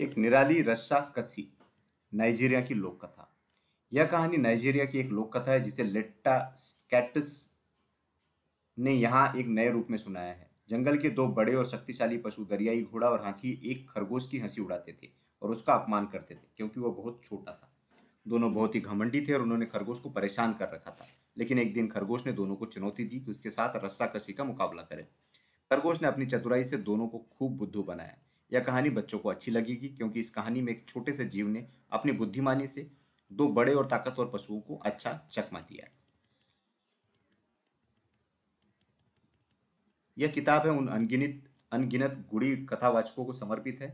एक निराली रस्सा कसी, नाइजीरिया की लोक कथा यह कहानी नाइजीरिया की एक लोक कथा है जिसे लेट्टा स्कैटस ने यहाँ एक नए रूप में सुनाया है। जंगल के दो बड़े और शक्तिशाली पशु, दरियाई घोड़ा और हाथी, एक खरगोश की हँसी उड़ाते थे और उसका अपमान करते थे, क्योंकि वह बहुत छोटा था। दोनों बहुत ही घमंडी थे और उन्होंने खरगोश को परेशान कर रखा था। लेकिन एक दिन खरगोश ने दोनों को चुनौती दी कि उसके साथ रस्सा कसी का मुकाबला करें। खरगोश ने अपनी चतुराई से दोनों को खूब बुद्धू बनाया। यह कहानी बच्चों को अच्छी लगेगी, क्योंकि इस कहानी में एक छोटे से जीव ने अपनी बुद्धिमानी से दो बड़े और ताकतवर पशुओं को अच्छा चकमा दिया यह किताब है उन अनगिनत अनगिनत गुड़ी कथावाचकों को समर्पित है।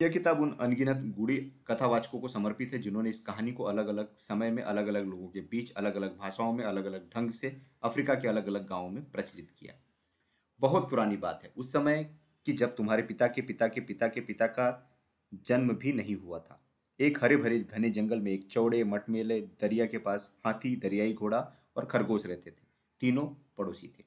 यह किताब उन अनगिनत गुड़ी कथावाचकों को समर्पित है, जिन्होंने इस कहानी को अलग अलग समय में अलग अलग लोगों के बीच अलग अलग भाषाओं में अलग अलग ढंग से अफ्रीका के अलग अलग गाँवों में प्रचलित किया। बहुत पुरानी बात है। उस समय कि जब तुम्हारे पिता के पिता के पिता के, पिता का जन्म भी नहीं हुआ था। एक हरे भरे घने जंगल में एक चौड़े मटमेले, दरिया के पास हाथी, दरियाई घोड़ा और खरगोश रहते थे। तीनों पड़ोसी थे।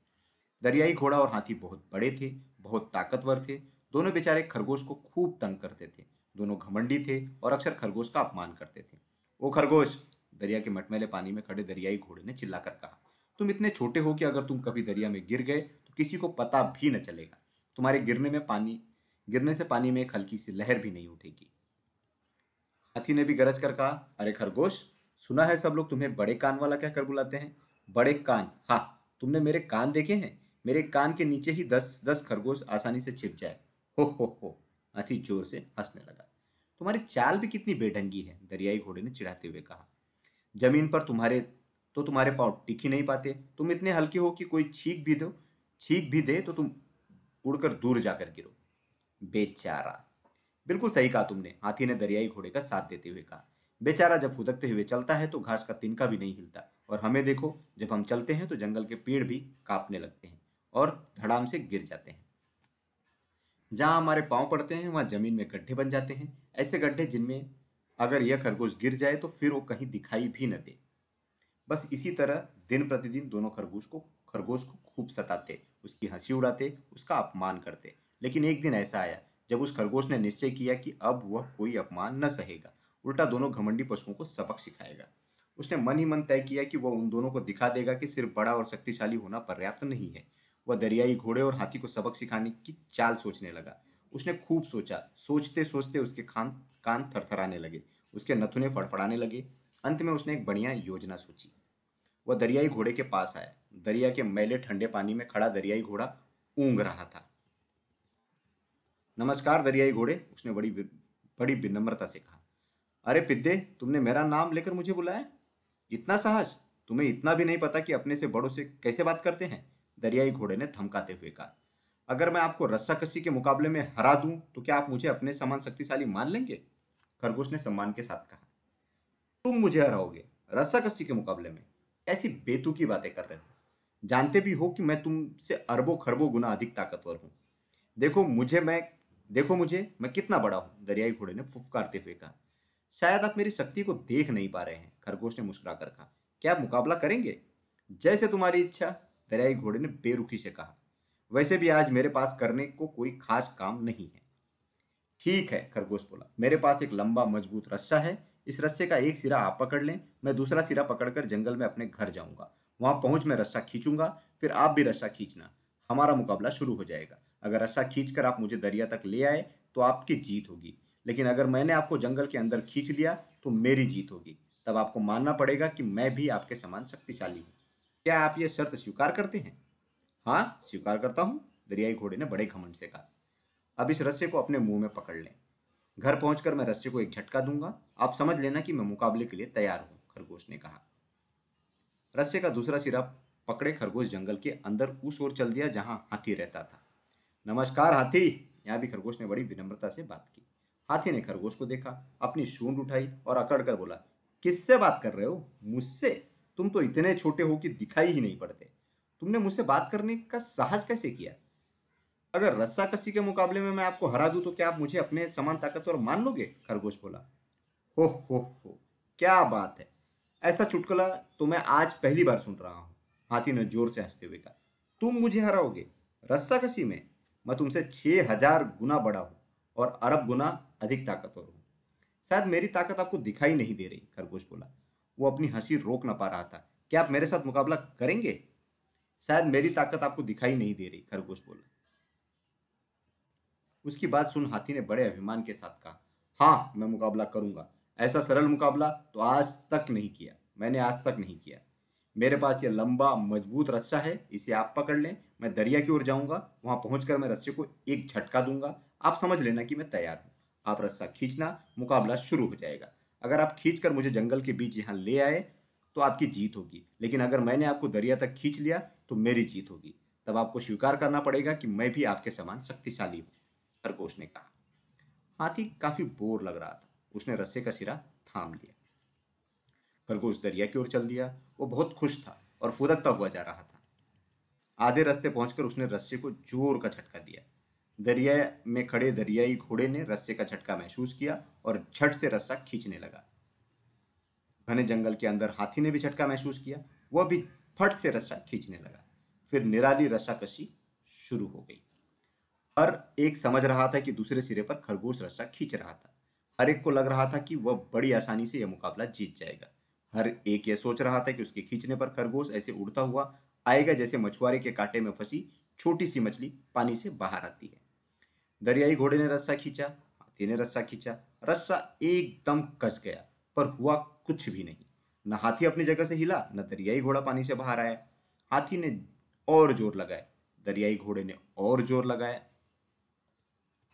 दरियाई घोड़ा और हाथी बहुत बड़े थे, बहुत ताकतवर थे। दोनों बेचारे खरगोश को खूब तंग करते थे। दोनों घमंडी थे और अक्सर खरगोश का अपमान करते थे। वो खरगोश! दरिया के मटमेले पानी में खड़े दरियाई घोड़े ने चिल्लाकर कहा, तुम इतने छोटे हो कि अगर तुम कभी दरिया में गिर गए तो किसी को पता भी न चलेगा। तुम्हारे गिरने में पानी, गिरने से पानी में एक हल्की सी लहर भी नहीं उठेगी। हाथी ने भी गरज कर कहा, अरे खरगोश, सुना है सब लोग तुम्हें बड़े कान वाला कहकर बुलाते हैं? बड़े कान? हाँ तुमने मेरे कान देखे हैं? मेरे कान के नीचे ही दस दस खरगोश आसानी से छिप जाए। हो हो हो, हाथी ज़ोर से हंसने लगा। तुम्हारी चाल भी कितनी बेढंगी है, दरियाई घोड़े ने चिढ़ाते हुए कहा। ज़मीन पर तुम्हारे तो तुम्हारे पाँव टिक ही नहीं पाते। तुम इतने हल्के हो कि कोई छीक भी दो, छीक भी दे तो तुम उड़कर दूर जाकर गिरो। बेचारा। बिल्कुल सही कहा तुमने। हाथी ने दरियाई घोड़े का साथ देते हुए कहा। बेचारा जब फुदकते हुए चलता है तो घास का तिनका भी नहीं हिलता। और हमें देखो, जब हम चलते हैं तो जंगल के पेड़ भी कांपने लगते हैं और धड़ाम से गिर जाते हैं। जहाँ हमारे पाँव पड़ते हैं, वहाँ ज़मीन में गड्ढे बन जाते हैं। ऐसे गड्ढे जिनमें अगर यह खरगोश गिर जाए तो फिर वो कहीं दिखाई भी न दे। बस इसी तरह दिन प्रतिदिन दोनों खरगोश को खरगोश को खूब सताते। उसकी हँसी उड़ाते, उसका अपमान करते। लेकिन एक दिन ऐसा आया, जब उस खरगोश ने निश्चय किया कि अब वह कोई अपमान न सहेगा, उल्टा दोनों घमंडी पशुओं को सबक सिखाएगा। उसने मन ही मन तय किया कि वह उन दोनों को दिखा देगा कि सिर्फ़ बड़ा और शक्तिशाली होना पर्याप्त नहीं है। वह दरियाई घोड़े और हाथी को सबक सिखाने की चाल सोचने लगा। उसने खूब सोचा। सोचते सोचते उसके खान, कान थरथराने लगे, उसके नथुने फड़फड़ाने लगे। अंत में उसने एक बढ़िया योजना सोची। वह दरियाई घोड़े के पास आया। दरिया के मैले ठंडे पानी में खड़ा दरियाई घोड़ा ऊंग रहा था। नमस्कार दरियाई घोड़े, उसने बड़ी बड़ी विनम्रता से कहा। अरे पिद्दे, तुमने मेरा नाम लेकर मुझे बुलाया? इतना साहस तुम्हें इतना भी नहीं पता कि अपने से बड़ों से कैसे बात करते हैं? दरियाई घोड़े ने धमकाते हुए कहा। अगर मैं आपको रस्सा कसी के मुकाबले में हरा दूँ तो क्या आप मुझे अपने समान शक्तिशाली मान लेंगे? खरगोश ने सम्मान के साथ कहा। तुम मुझे हराओगे रस्सा कसी के मुकाबले में। ऐसी बेतु की बातें कर रहे हो। जानते भी हो कि मैं तुमसे अरबों खरबों गुना अधिक ताकतवर हूँ। देखो मुझे मैं, देखो मुझे मैं कितना बड़ा हूँ, दरियाई घोड़े ने फुफकारते हुए कहा। शायद आप मेरी शक्ति को देख नहीं पा रहे हैं, खरगोश ने मुस्कुरा कर कहा। क्या आप मुकाबला करेंगे? जैसे तुम्हारी इच्छा, दरियाई घोड़े ने बेरुखी से कहा। वैसे भी आज मेरे पास करने को कोई खास काम नहीं है। ठीक है, खरगोश बोला। मेरे पास एक लंबा, मज़बूत रस्सा है। इस रस्से का एक सिरा आप पकड़ लें, मैं दूसरा सिरा पकड़कर जंगल में अपने घर जाऊँगा। वहाँ पहुँच मैं रस्सा खींचूँगा, फिर आप भी रस्सा खींचना। हमारा मुकाबला शुरू हो जाएगा। अगर रस्सा खींच आप मुझे दरिया तक ले आए तो आपकी जीत होगी। लेकिन अगर मैंने आपको जंगल के अंदर खींच लिया तो मेरी जीत होगी। तब आपको मानना पड़ेगा कि मैं भी आपके समान शक्तिशाली हूँ। क्या आप ये शर्त स्वीकार करते हैं? हाँ स्वीकार करता हूँ, दरियाई घोड़े ने बड़े घमंड से कहा। अब इस रस्से को अपने मुँह में पकड़ लें। घर पहुंचकर मैं रस्से को एक झटका दूँगा। आप समझ लेना कि मैं मुकाबले के लिए तैयार हूँ, खरगोश ने कहा। रस्से का दूसरा सिरा पकड़े खरगोश जंगल के अंदर उस ओर चल दिया जहाँ हाथी रहता था। नमस्कार हाथी। यहाँ भी खरगोश ने बड़ी विनम्रता से बात की। हाथी ने खरगोश को देखा, अपनी सूंड उठाई और अकड़ कर बोला, किससे बात कर रहे हो? मुझसे? तुम तो इतने छोटे हो कि दिखाई ही नहीं पड़ते। तुमने मुझसे बात करने का साहस कैसे किया? अगर रस्सा कसी के मुकाबले में मैं आपको हरा दूँ तो क्या आप मुझे अपने समान ताकतवर मान लोगे? खरगोश बोला हो हो हो क्या बात है। ऐसा चुटकुला तो मैं आज पहली बार सुन रहा हूँ। हाथी ने ज़ोर से हँसते हुए कहा, तुम मुझे हराओगे? रस्सा कसी में? मैं तुमसे छह हज़ार गुना बड़ा हूँ और अरब गुना अधिक ताकतवर हूँ। शायद मेरी ताकत आपको दिखाई नहीं दे रही, खरगोश बोला। वो अपनी हँसी रोक ना पा रहा था। क्या आप मेरे साथ मुकाबला करेंगे? शायद मेरी ताकत आपको दिखाई नहीं दे रही, खरगोश बोला। उसकी बात सुन हाथी ने बड़े अभिमान के साथ कहा हाँ मैं मुकाबला करूँगा। ऐसा सरल मुकाबला तो आज तक नहीं किया। मैंने आज तक नहीं किया। मेरे पास यह लंबा, मज़बूत रस्सा है, इसे आप पकड़ लें। मैं दरिया की ओर जाऊँगा, वहाँ पहुंचकर मैं रस्से को एक झटका दूँगा। आप समझ लेना कि मैं तैयार हूँ। आप रस्सा खींचना, मुकाबला शुरू हो जाएगा। अगर आप खींचकर मुझे जंगल के बीच यहाँ ले आए तो आपकी जीत होगी। लेकिन अगर मैंने आपको दरिया तक खींच लिया तो मेरी जीत होगी। तब आपको स्वीकार करना पड़ेगा कि मैं भी आपके समान शक्तिशाली हूँ खरगोश ने कहा। हाथी काफ़ी बोर लग रहा था। उसने रस्से का सिरा थाम लिया। खरगोश दरिया की ओर चल दिया। वो बहुत खुश था और फुदकता हुआ जा रहा था। आधे रास्ते पहुंचकर उसने रस्से को ज़ोर का झटका दिया। दरिया में खड़े दरियाई घोड़े ने रस्से का झटका महसूस किया और झट से रस्सा खींचने लगा। घने जंगल के अंदर हाथी ने भी झटका महसूस किया। वह भी फट से रस्सा खींचने लगा। फिर निराली रस्सा कशी शुरू हो गई। हर एक समझ रहा था कि दूसरे सिरे पर खरगोश रस्सा खींच रहा था। हर एक को लग रहा था कि वह बड़ी आसानी से यह मुकाबला जीत जाएगा। हर एक यह सोच रहा था कि उसके खींचने पर खरगोश ऐसे उड़ता हुआ आएगा जैसे मछुआरे के कांटे में फंसी छोटी सी मछली पानी से बाहर आती है। दरियाई घोड़े ने रस्सा खींचा, हाथी ने रस्सा खींचा, रस्सा एकदम कस गया, पर हुआ कुछ भी नहीं। न हाथी अपनी जगह से हिला, न दरियाई घोड़ा पानी से बाहर आया। हाथी ने और ज़ोर लगाया, दरियाई घोड़े ने और ज़ोर लगाया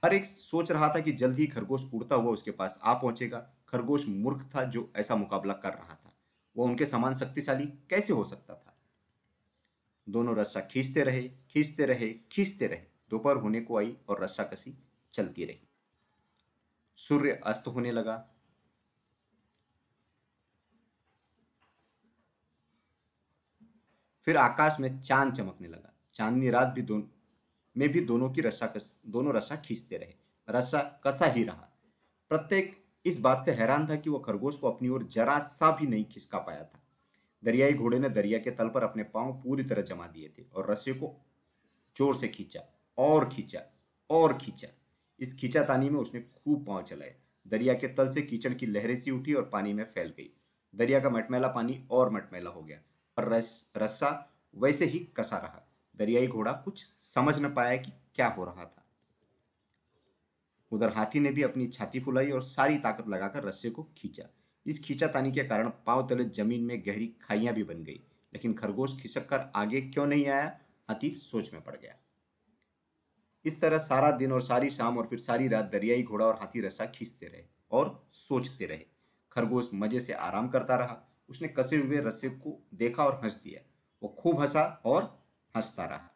हर एक सोच रहा था कि जल्द ही खरगोश उड़ता हुआ उसके पास आ पहुंचेगा। खरगोश मूर्ख था जो ऐसा मुकाबला कर रहा था। वो उनके समान शक्तिशाली कैसे हो सकता था? दोनों रस्सा खींचते रहे खींचते रहे खींचते रहे। दोपहर होने को आई और रस्सा कसी चलती रही। सूर्य अस्त होने लगा। फिर आकाश में चाँद चमकने लगा। चांदनी रात भी दोनों में भी दोनों की रस्सा कस, दोनों रस्सा खींचते रहे। रस्सा कसा ही रहा। प्रत्येक इस बात से हैरान था कि वह खरगोश को अपनी ओर जरा सा भी नहीं खिसका पाया था। दरियाई घोड़े ने दरिया के तल पर अपने पाँव पूरी तरह जमा दिए थे और रस्से को ज़ोर से खींचा, और खींचा और खींचा। इस खींचातानी में उसने खूब पाँव चलाए। दरिया के तल से कीचड़ की लहरें सी उठी और पानी में फैल गई। दरिया का मटमैला पानी और मटमैला हो गया और रस रस्सा वैसे ही कसा रहा। दरियाई घोड़ा कुछ समझ न पाया कि क्या हो रहा था। उधर हाथी ने भी अपनी छाती फुलाई और सारी ताकत लगाकर रस्से को खींचा। इस खींचातानी के कारण पाव तले ज़मीन में गहरी खाइयाँ भी बन गई, लेकिन खरगोश खिसक कर आगे क्यों नहीं आया, हाथी सोच में पड़ गया। इस तरह सारा दिन और सारी शाम और फिर सारी रात दरियाई घोड़ा और हाथी रस्सा खींचते रहे और सोचते रहे। खरगोश मज़े से आराम करता रहा। उसने कसे हुए रस्से को देखा और हंस दिया। वो खूब हंसा और हंसता रहा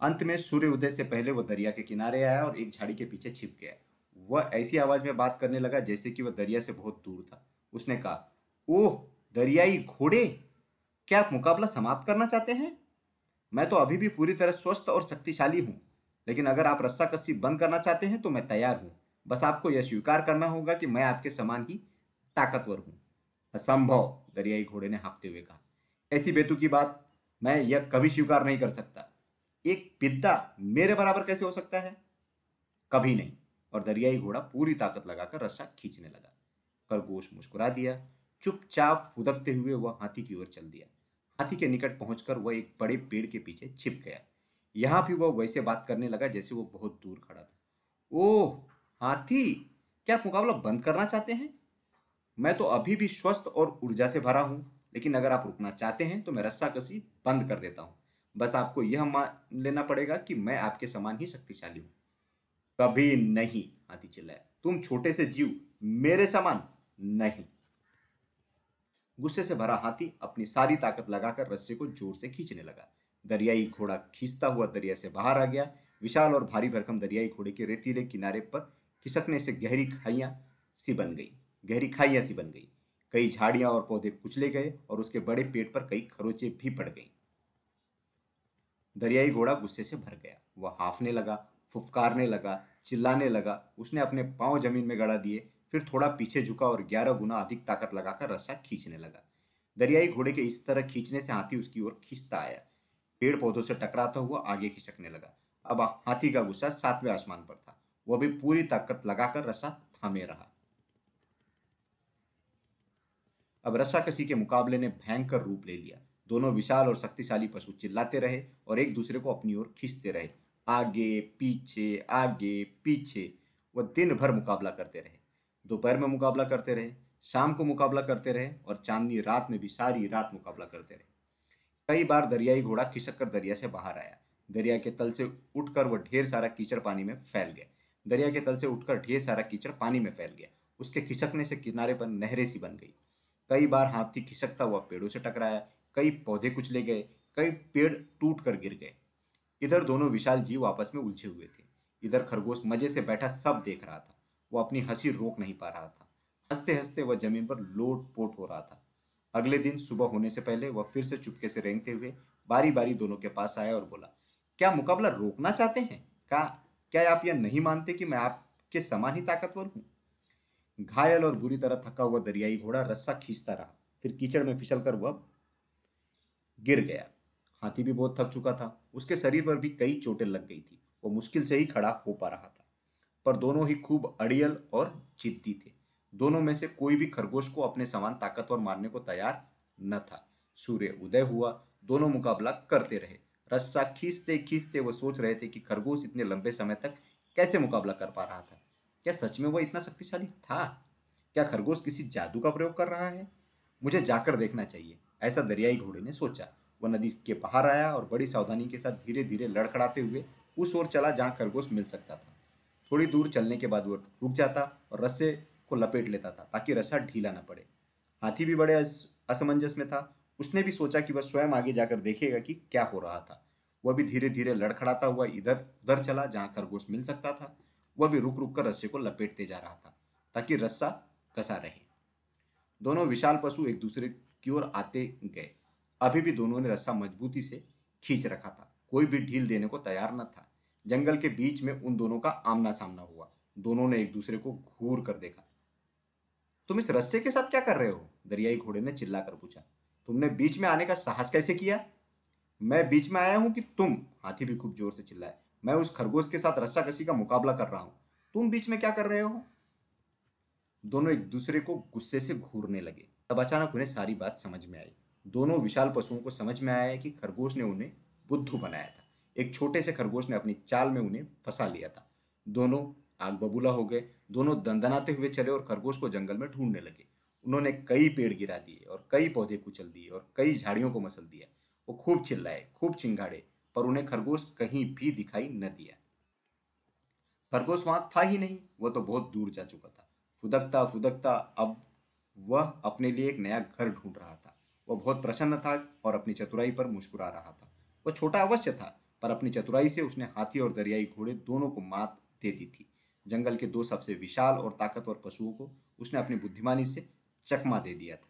अंत में सूर्य उदय से पहले वह दरिया के किनारे आया और एक झाड़ी के पीछे छिप गया। वह ऐसी आवाज़ में बात करने लगा जैसे कि वह दरिया से बहुत दूर था। उसने कहा, ओह, दरियाई घोड़े! क्या आप मुकाबला समाप्त करना चाहते हैं? मैं तो अभी भी पूरी तरह स्वस्थ और शक्तिशाली हूँ, लेकिन अगर आप रस्सा कस्सी बंद करना चाहते हैं तो मैं तैयार हूँ। बस आपको यह स्वीकार करना होगा कि मैं आपके समान ही ताकतवर हूँ। असंभव! दरियाई घोड़े ने हाँपते हुए कहा। ऐसी बेतु की बात मैं यह कभी स्वीकार नहीं कर सकता। एक पिद्दा मेरे बराबर कैसे हो सकता है? कभी नहीं। और दरियाई घोड़ा पूरी ताकत लगाकर रस्सा खींचने लगा। खरगोश मुस्कुरा दिया। चुपचाप फुदकते हुए वह हाथी की ओर चल दिया। हाथी के निकट पहुंचकर वह एक बड़े पेड़ के पीछे छिप गया। यहाँ भी वह वैसे बात करने लगा जैसे वो बहुत दूर खड़ा था। ओह, हाथी! क्या मुकाबला बंद करना चाहते हैं? मैं तो अभी भी स्वस्थ और ऊर्जा से भरा हूँ। लेकिन अगर आप रुकना चाहते हैं तो मैं रस्सा कसी बंद कर देता हूँ। बस आपको यह मान लेना पड़ेगा कि मैं आपके समान ही शक्तिशाली हूँ। कभी नहीं हाथी चिल्लाया तुम छोटे से जीव, मेरे समान नहीं। गुस्से से भरा हाथी अपनी सारी ताकत लगाकर रस्से को ज़ोर से खींचने लगा। दरियाई घोड़ा खींचता हुआ दरिया से बाहर आ गया। विशाल और भारी भरकम दरियाई घोड़े के रेतीले किनारे पर खिसकने से गहरी खाइयाँ सी बन गई। गहरी खाइयाँ सी बन गई। कई झाड़ियाँ और पौधे कुचले गए और उसके बड़े पेट पर कई खरोचे भी पड़ गई। दरियाई घोड़ा गुस्से से भर गया। वह हाफने लगा, फुफकारने लगा, चिल्लाने लगा। उसने अपने पाँव ज़मीन में गड़ा दिए, फिर थोड़ा पीछे झुका और ग्यारह गुना अधिक ताकत लगाकर रस्सा खींचने लगा। दरियाई घोड़े के इस तरह खींचने से हाथी उसकी ओर खींचता आया। पेड़ पौधों से टकराता हुआ आगे खिसकने लगा। अब हाथी का गुस्सा सातवें आसमान पर था। वह भी पूरी ताकत लगाकर रस्सा थामे रहा। अब रस्साकसी के मुकाबले ने भयंकर रूप ले लिया। दोनों विशाल और शक्तिशाली पशु चिल्लाते रहे और एक दूसरे को अपनी ओर खींचते रहे। आगे, पीछे आगे, पीछे, वह दिन भर मुकाबला करते रहे। दोपहर में मुकाबला करते रहे, शाम को मुकाबला करते रहे और चांदनी रात में भी सारी रात मुकाबला करते रहे। कई बार दरियाई घोड़ा खिसक कर दरिया से बाहर आया। दरिया के तल से उठकर वह ढेर सारा कीचड़ पानी में फैल गया। दरिया के तल से उठकर ढेर सारा कीचड़ पानी में फैल गया। उसके खिसकने से किनारे पर नहरें सी बन गई। कई बार हाथी खिसकता हुआ पेड़ों से टकराया, कई पौधे कुचले गए, कई पेड़ टूट कर गिर गए। इधर दोनों विशाल जीव आपस में उलझे हुए थे। इधर खरगोश मज़े से बैठा सब देख रहा था। वो अपनी हँसी रोक नहीं पा रहा था। हँसते हँसते वह ज़मीन पर लोट पोट हो रहा था। अगले दिन सुबह होने से पहले वह फिर से चुपके से रेंगते हुए बारी बारी दोनों के पास आया और बोला, क्या मुकाबला रोकना चाहते हैं? क्या क्या आप यह नहीं मानते कि मैं आपके समान ही ताकतवर हूँ? घायल और बुरी तरह थका हुआ दरियाई घोड़ा रस्सा खींचता रहा। फिर कीचड़ में फिसल कर वह गिर गया। हाथी भी बहुत थक चुका था। उसके शरीर पर भी कई चोटें लग गई थी। वो मुश्किल से ही खड़ा हो पा रहा था। पर दोनों ही खूब अड़ियल और जिद्दी थे। दोनों में से कोई भी खरगोश को अपने समान ताकतवर मारने को तैयार न था। सूर्य उदय हुआ। दोनों मुकाबला करते रहे। रस्सा खींचते खींचते वो सोच रहे थे कि खरगोश इतने लंबे समय तक कैसे मुकाबला कर पा रहा था। क्या सच में वह इतना शक्तिशाली था? क्या खरगोश किसी जादू का प्रयोग कर रहा है? मुझे जाकर देखना चाहिए, ऐसा दरियाई घोड़े ने सोचा। वह नदी के बाहर आया और बड़ी सावधानी के साथ धीरे धीरे लड़खड़ाते हुए उस ओर चला जहाँ खरगोश मिल सकता था। थोड़ी दूर चलने के बाद वह रुक जाता और रस्से को लपेट लेता था ताकि रस्सा ढीला न पड़े। हाथी भी बड़े असमंजस में था। उसने भी सोचा कि वह स्वयं आगे जाकर देखेगा कि क्या हो रहा था। वह भी धीरे धीरे लड़खड़ाता हुआ इधर उधर चला जहाँ खरगोश मिल सकता था। वह भी रुक रुक कर रस्से को लपेटते जा रहा था, ताकि रस्सा कसा रहे। दोनों विशाल पशु एक दूसरे की ओर आते गए। अभी भी दोनों ने रस्सा मजबूती से खींच रखा था। कोई भी ढील देने को तैयार न था। जंगल के बीच में उन दोनों का आमना सामना हुआ। दोनों ने एक दूसरे को घूर कर देखा। तुम इस रस्से के साथ क्या कर रहे हो? दरियाई घोड़े ने चिल्लाकर पूछा। तुमने बीच में आने का साहस कैसे किया? मैं बीच में आया हूँ कि तुम, हाथी भी खूब ज़ोर से चिल्लाए मैं उस खरगोश के साथ रस्सा कसी का मुकाबला कर रहा हूँ। तुम बीच में क्या कर रहे हो? दोनों एक दूसरे को गुस्से से घूरने लगे। तब अचानक उन्हें सारी बात समझ में आई। दोनों विशाल पशुओं को समझ में आया कि खरगोश ने उन्हें बुद्धू बनाया था। एक छोटे से खरगोश ने अपनी चाल में उन्हें फंसा लिया था। दोनों आग बबूला हो गए, दोनों दंदनाते हुए चले और खरगोश को जंगल में ढूँढने लगे। उन्होंने कई पेड़ गिरा दिए और कई पौधे कुचल दिए और कई झाड़ियों को मसल दिया। वो खूब चिल्लाए, खूब चिंगाड़े पर उन्हें खरगोश कहीं भी दिखाई न दिया। खरगोश वहाँ था ही नहीं वह तो बहुत दूर जा चुका था। फुदकता फुदकता, अब वह अपने लिए एक नया घर ढूंढ रहा था। वह बहुत प्रसन्न था और अपनी चतुराई पर मुस्कुरा रहा था। वह छोटा अवश्य था, पर अपनी चतुराई से उसने हाथी और दरियाई घोड़े दोनों को मात दे दी थी। जंगल के दो सबसे विशाल और ताकतवर पशुओं को उसने अपनी बुद्धिमानी से चकमा दे दिया था।